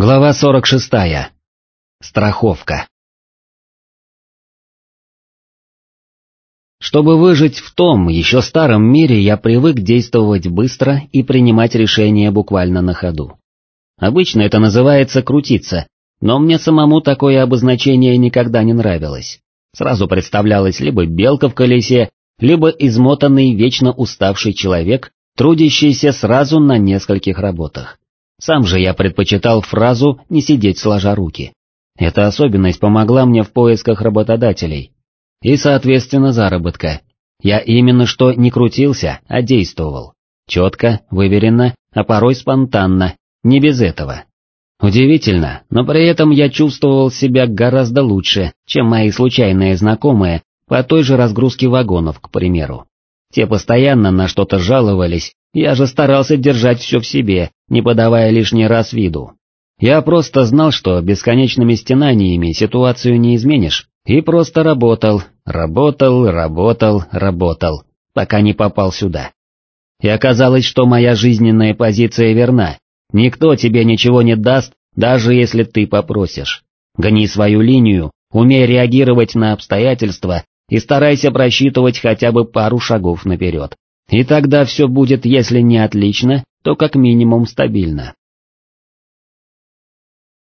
Глава 46. Страховка. Чтобы выжить в том еще старом мире, я привык действовать быстро и принимать решения буквально на ходу. Обычно это называется крутиться, но мне самому такое обозначение никогда не нравилось. Сразу представлялось либо белка в колесе, либо измотанный, вечно уставший человек, трудящийся сразу на нескольких работах. Сам же я предпочитал фразу «не сидеть сложа руки». Эта особенность помогла мне в поисках работодателей. И, соответственно, заработка. Я именно что не крутился, а действовал. Четко, выверенно, а порой спонтанно, не без этого. Удивительно, но при этом я чувствовал себя гораздо лучше, чем мои случайные знакомые по той же разгрузке вагонов, к примеру. Те постоянно на что-то жаловались, я же старался держать все в себе, не подавая лишний раз виду. Я просто знал, что бесконечными стенаниями ситуацию не изменишь, и просто работал, работал, работал, работал, пока не попал сюда. И оказалось, что моя жизненная позиция верна, никто тебе ничего не даст, даже если ты попросишь. Гони свою линию, умей реагировать на обстоятельства и старайся просчитывать хотя бы пару шагов наперед. И тогда все будет, если не отлично, то как минимум стабильно.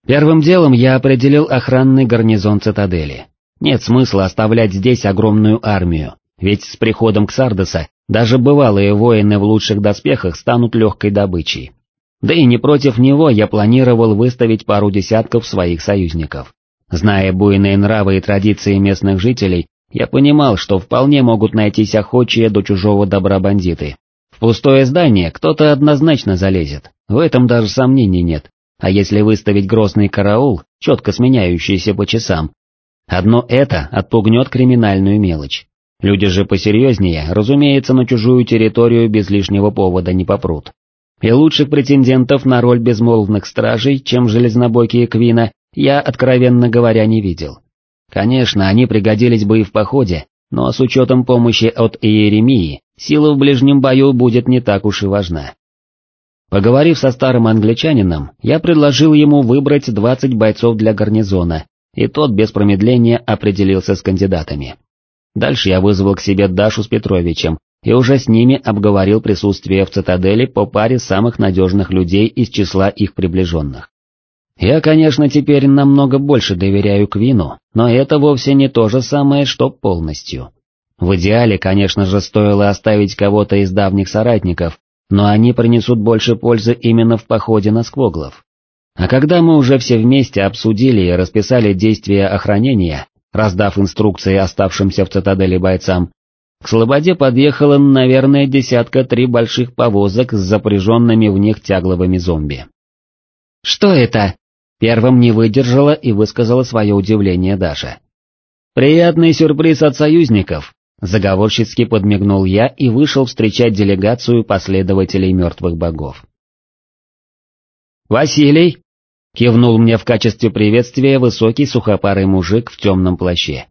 Первым делом я определил охранный гарнизон цитадели. Нет смысла оставлять здесь огромную армию, ведь с приходом Ксардоса даже бывалые воины в лучших доспехах станут легкой добычей. Да и не против него я планировал выставить пару десятков своих союзников. Зная буйные нравы и традиции местных жителей, я понимал, что вполне могут найтись охочие до чужого добра бандиты. В пустое здание кто-то однозначно залезет, в этом даже сомнений нет. А если выставить грозный караул, четко сменяющийся по часам, одно это отпугнет криминальную мелочь. Люди же посерьезнее, разумеется, на чужую территорию без лишнего повода не попрут. И лучших претендентов на роль безмолвных стражей, чем железнобокие Квина, я, откровенно говоря, не видел. Конечно, они пригодились бы и в походе, но с учетом помощи от Иеремии, сила в ближнем бою будет не так уж и важна. Поговорив со старым англичанином, я предложил ему выбрать 20 бойцов для гарнизона, и тот без промедления определился с кандидатами. Дальше я вызвал к себе Дашу с Петровичем, и уже с ними обговорил присутствие в цитадели по паре самых надежных людей из числа их приближенных. Я, конечно, теперь намного больше доверяю Квину, но это вовсе не то же самое, что полностью. В идеале, конечно же, стоило оставить кого-то из давних соратников, но они принесут больше пользы именно в походе на сквоглов. А когда мы уже все вместе обсудили и расписали действия охранения, раздав инструкции оставшимся в цитадели бойцам, к Слободе подъехало, наверное, десятка три больших повозок с запряженными в них тягловыми зомби. «Что это?» Первым не выдержала и высказала свое удивление Даша. «Приятный сюрприз от союзников», — заговорщицки подмигнул я и вышел встречать делегацию последователей мертвых богов. «Василий!» — кивнул мне в качестве приветствия высокий сухопарый мужик в темном плаще.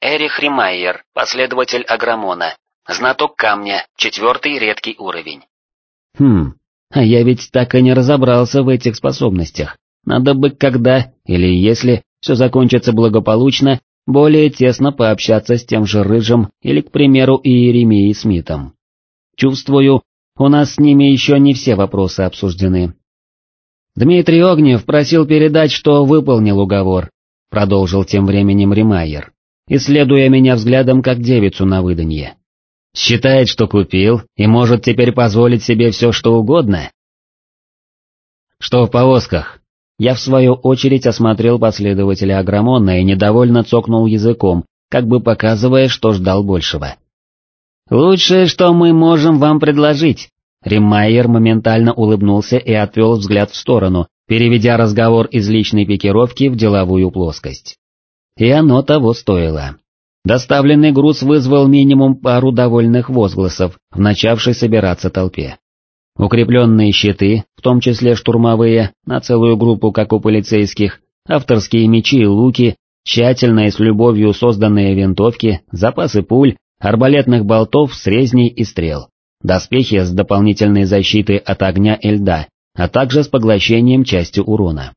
«Эрих Римайер, последователь Аграмона, знаток камня, четвертый редкий уровень». «Хм, а я ведь так и не разобрался в этих способностях. Надо бы когда, или если, все закончится благополучно, более тесно пообщаться с тем же Рыжим или, к примеру, Иеремией Смитом. Чувствую, у нас с ними еще не все вопросы обсуждены. Дмитрий Огнев просил передать, что выполнил уговор, продолжил тем временем Римайер, исследуя меня взглядом как девицу на выданье. Считает, что купил, и может теперь позволить себе все, что угодно? Что в повозках? Я в свою очередь осмотрел последователя Аграмона и недовольно цокнул языком, как бы показывая, что ждал большего. «Лучшее, что мы можем вам предложить!» Риммайер моментально улыбнулся и отвел взгляд в сторону, переведя разговор из личной пикировки в деловую плоскость. И оно того стоило. Доставленный груз вызвал минимум пару довольных возгласов в начавшей собираться толпе. Укрепленные щиты, в том числе штурмовые, на целую группу, как у полицейских, авторские мечи и луки, тщательно и с любовью созданные винтовки, запасы пуль, арбалетных болтов, срезней и стрел, доспехи с дополнительной защитой от огня и льда, а также с поглощением части урона.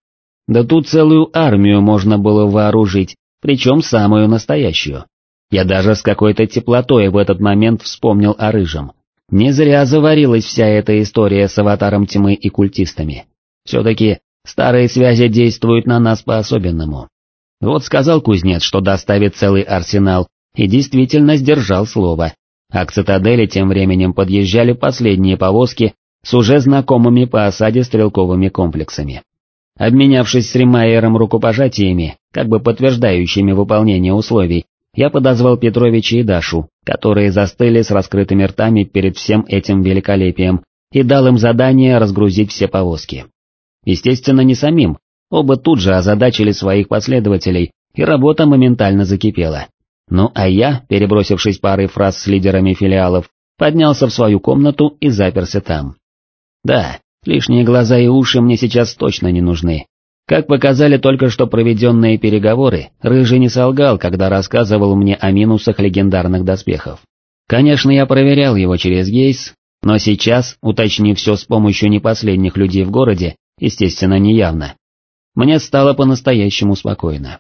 Да тут целую армию можно было вооружить, причем самую настоящую. Я даже с какой-то теплотой в этот момент вспомнил о рыжем. Не зря заварилась вся эта история с аватаром тьмы и культистами. Все-таки старые связи действуют на нас по-особенному. Вот сказал кузнец, что доставит целый арсенал, и действительно сдержал слово. А к цитадели тем временем подъезжали последние повозки с уже знакомыми по осаде стрелковыми комплексами. Обменявшись с Римайером рукопожатиями, как бы подтверждающими выполнение условий, я подозвал Петровича и Дашу, которые застыли с раскрытыми ртами перед всем этим великолепием, и дал им задание разгрузить все повозки. Естественно, не самим, оба тут же озадачили своих последователей, и работа моментально закипела. Ну а я, перебросившись парой фраз с лидерами филиалов, поднялся в свою комнату и заперся там. Да, лишние глаза и уши мне сейчас точно не нужны. Как показали только что проведенные переговоры, Рыжий не солгал, когда рассказывал мне о минусах легендарных доспехов. Конечно, я проверял его через гейс, но сейчас, уточнив все с помощью не последних людей в городе, естественно, неявно, мне стало по-настоящему спокойно.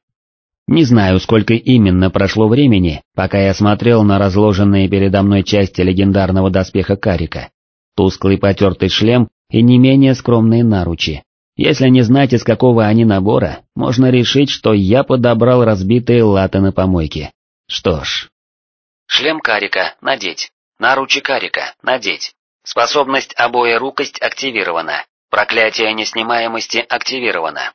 Не знаю, сколько именно прошло времени, пока я смотрел на разложенные передо мной части легендарного доспеха Карика. Тусклый потертый шлем и не менее скромные наручи. Если не знать, из какого они набора, можно решить, что я подобрал разбитые латы на помойке. Что ж. Шлем Карика, надеть. Наручи Карика, надеть. Способность обоя рукость активирована. Проклятие неснимаемости активировано.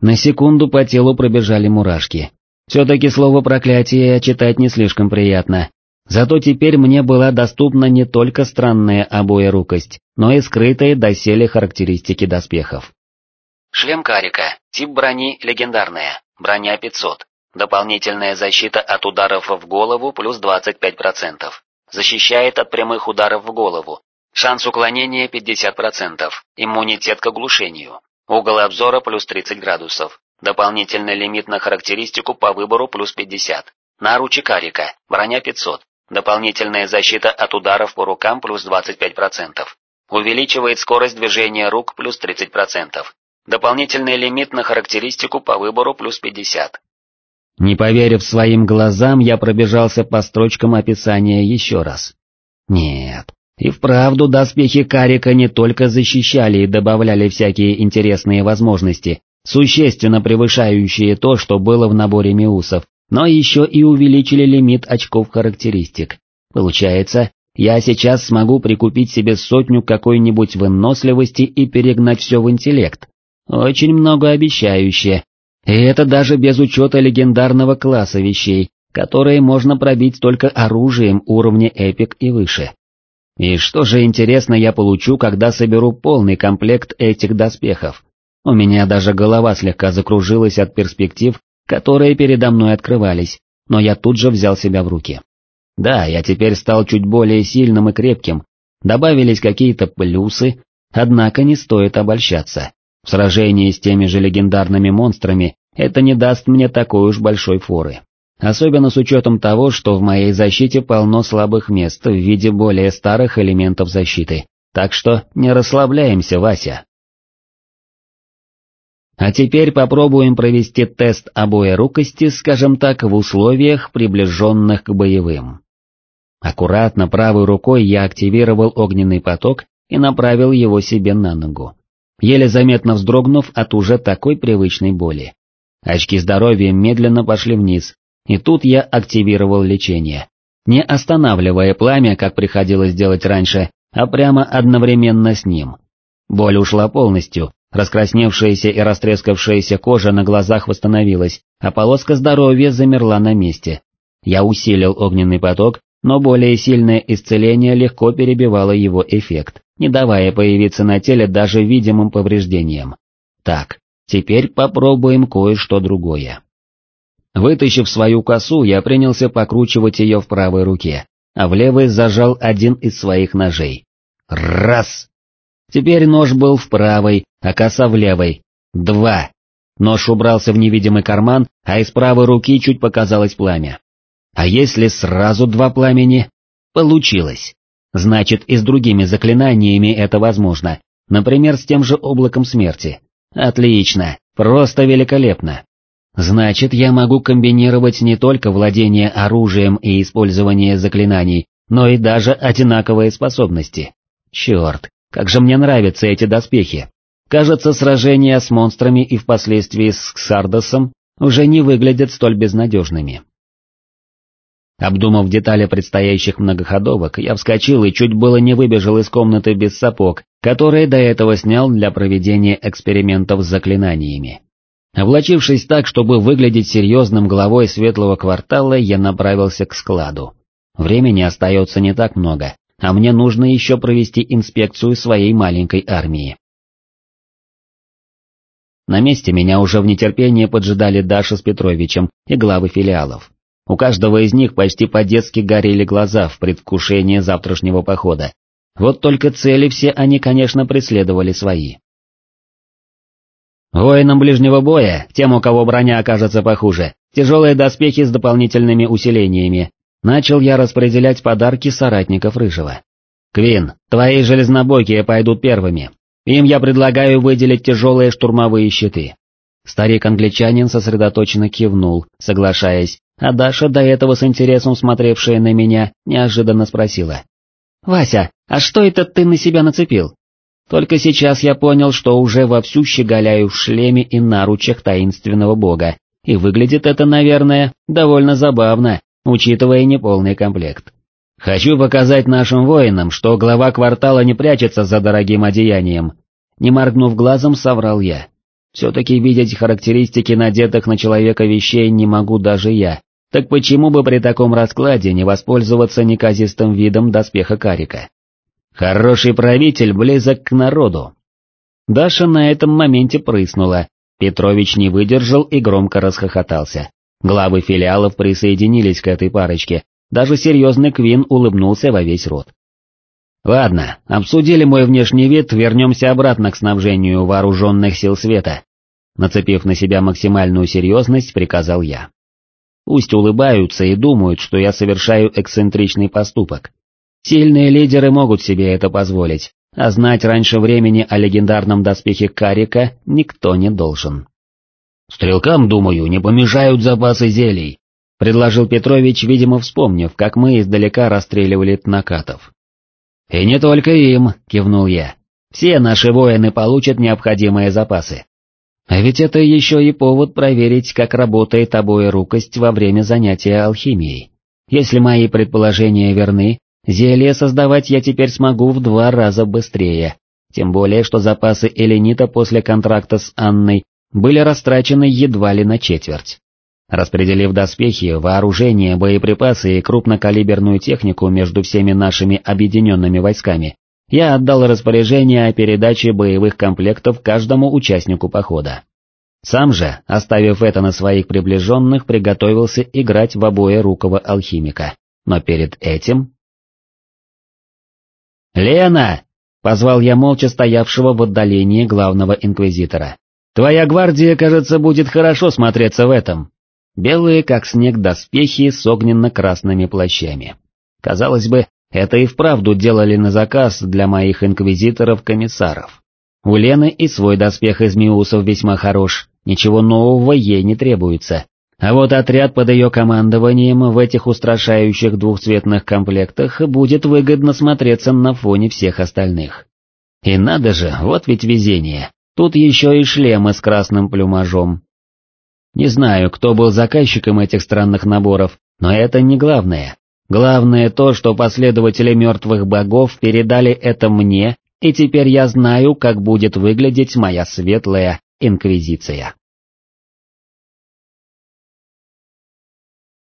На секунду по телу пробежали мурашки. Все-таки слово «проклятие» читать не слишком приятно. Зато теперь мне была доступна не только странная обоерукость, но и скрытые доселе характеристики доспехов. Шлем Карика, тип брони легендарная, броня 500, дополнительная защита от ударов в голову плюс 25%, защищает от прямых ударов в голову, шанс уклонения 50%, иммунитет к оглушению, Угол обзора плюс 30 градусов. Дополнительный лимит на характеристику по выбору плюс 50. Наручи карика, броня 500. Дополнительная защита от ударов по рукам плюс 25%. Увеличивает скорость движения рук плюс 30%. Дополнительный лимит на характеристику по выбору плюс 50. Не поверив своим глазам, я пробежался по строчкам описания еще раз. Нет, и вправду доспехи Карика не только защищали и добавляли всякие интересные возможности, существенно превышающие то, что было в наборе Миусов, но еще и увеличили лимит очков характеристик. Получается, я сейчас смогу прикупить себе сотню какой-нибудь выносливости и перегнать все в интеллект. Очень многообещающе. И это даже без учета легендарного класса вещей, которые можно пробить только оружием уровня эпик и выше. И что же интересно я получу, когда соберу полный комплект этих доспехов? У меня даже голова слегка закружилась от перспектив, которые передо мной открывались, но я тут же взял себя в руки. Да, я теперь стал чуть более сильным и крепким, добавились какие-то плюсы, однако не стоит обольщаться. В сражении с теми же легендарными монстрами это не даст мне такой уж большой форы. Особенно с учетом того, что в моей защите полно слабых мест в виде более старых элементов защиты, так что не расслабляемся, Вася. А теперь попробуем провести тест обоерукости, скажем так, в условиях, приближенных к боевым. Аккуратно правой рукой я активировал огненный поток и направил его себе на ногу, еле заметно вздрогнув от уже такой привычной боли. Очки здоровья медленно пошли вниз, и тут я активировал лечение. Не останавливая пламя, как приходилось делать раньше, а прямо одновременно с ним. Боль ушла полностью, раскрасневшаяся и растрескавшаяся кожа на глазах восстановилась, а полоска здоровья замерла на месте. Я усилил огненный поток, но более сильное исцеление легко перебивало его эффект, не давая появиться на теле даже видимым повреждениям. Так, теперь попробуем кое-что другое. Вытащив свою косу, я принялся покручивать ее в правой руке, а в левой зажал один из своих ножей. Раз! Теперь нож был в правой, а коса в левой. Два! Нож убрался в невидимый карман, а из правой руки чуть показалось пламя. А если сразу два пламени? Получилось. Значит, и с другими заклинаниями это возможно, например, с тем же облаком смерти. Отлично, просто великолепно. Значит, я могу комбинировать не только владение оружием и использование заклинаний, но и даже одинаковые способности. Черт, как же мне нравятся эти доспехи. Кажется, сражения с монстрами и впоследствии с Ксардосом уже не выглядят столь безнадежными. Обдумав детали предстоящих многоходовок, я вскочил и чуть было не выбежал из комнаты без сапог, которые до этого снял для проведения экспериментов с заклинаниями. Облачившись так, чтобы выглядеть серьезным главой светлого квартала, я направился к складу. Времени остается не так много, а мне нужно еще провести инспекцию своей маленькой армии. На месте меня уже в нетерпении поджидали Даша с Петровичем и главы филиалов. У каждого из них почти по-детски горели глаза в предвкушении завтрашнего похода. Вот только цели все они, конечно, преследовали свои. Воинам ближнего боя, тем, у кого броня окажется похуже, тяжелые доспехи с дополнительными усилениями, начал я распределять подарки соратников Рыжего. Квин, твои железнобокие пойдут первыми. Им я предлагаю выделить тяжелые штурмовые щиты. Старик-англичанин сосредоточенно кивнул, соглашаясь, а Даша, до этого с интересом смотревшая на меня, неожиданно спросила. «Вася, а что это ты на себя нацепил?» Только сейчас я понял, что уже вовсю щеголяю в шлеме и наручах таинственного бога, и выглядит это, наверное, довольно забавно, учитывая неполный комплект. Хочу показать нашим воинам, что глава квартала не прячется за дорогим одеянием. Не моргнув глазом, соврал я. Все-таки видеть характеристики надетых на человека вещей не могу даже я, так почему бы при таком раскладе не воспользоваться неказистым видом доспеха карика? Хороший правитель близок к народу. Даша на этом моменте прыснула, Петрович не выдержал и громко расхохотался. Главы филиалов присоединились к этой парочке, даже серьезный Квин улыбнулся во весь рот. Ладно, обсудили мой внешний вид, вернемся обратно к снабжению вооруженных сил света. Нацепив на себя максимальную серьезность, приказал я. Пусть улыбаются и думают, что я совершаю эксцентричный поступок. Сильные лидеры могут себе это позволить, а знать раньше времени о легендарном доспехе Карика никто не должен. «Стрелкам, думаю, не помешают запасы зелий», — предложил Петрович, видимо вспомнив, как мы издалека расстреливали накатов. «И не только им», — кивнул я. «Все наши воины получат необходимые запасы. А ведь это еще и повод проверить, как работает обоерукость во время занятия алхимией. Если мои предположения верны, зелье создавать я теперь смогу в два раза быстрее, тем более что запасы эленита после контракта с Анной были растрачены едва ли на четверть. Распределив доспехи, вооружение, боеприпасы и крупнокалиберную технику между всеми нашими объединенными войсками, я отдал распоряжение о передаче боевых комплектов каждому участнику похода. Сам же, оставив это на своих приближенных, приготовился играть в обои рукого алхимика. Но перед этим... «Лена!» — позвал я молча стоявшего в отдалении главного инквизитора. «Твоя гвардия, кажется, будет хорошо смотреться в этом». Белые, как снег, доспехи с огненно-красными плащами. Казалось бы, это и вправду делали на заказ для моих инквизиторов-комиссаров. У Лены и свой доспех из миусов весьма хорош, ничего нового ей не требуется. А вот отряд под ее командованием в этих устрашающих двухцветных комплектах будет выгодно смотреться на фоне всех остальных. И надо же, вот ведь везение, тут еще и шлемы с красным плюмажом. Не знаю, кто был заказчиком этих странных наборов, но это не главное. Главное то, что последователи мертвых богов передали это мне, и теперь я знаю, как будет выглядеть моя светлая инквизиция.